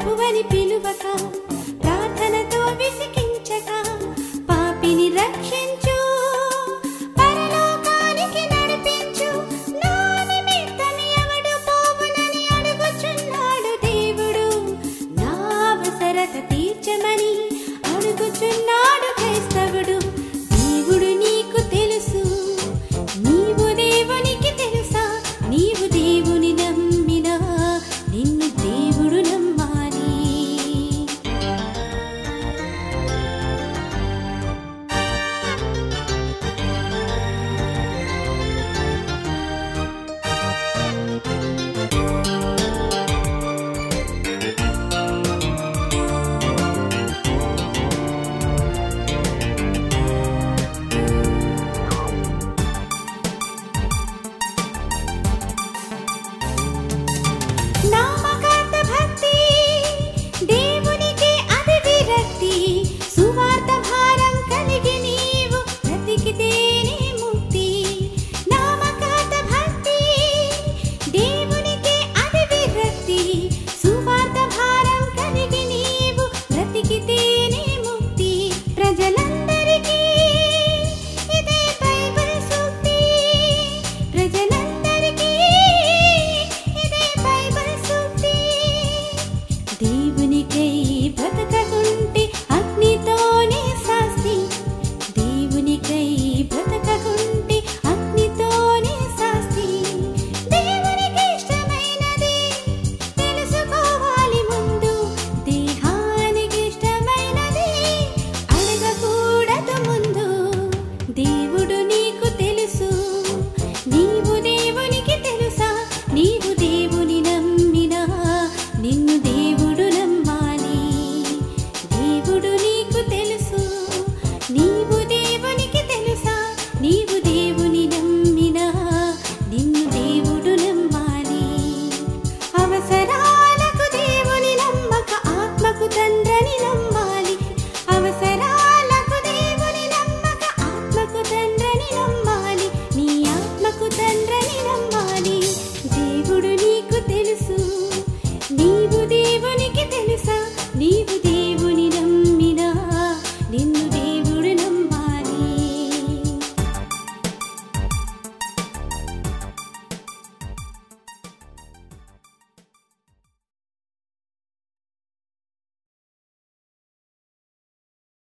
ప్రభువని పిలువక ప్రార్థనతో విసికించక పాపిని రక్షించు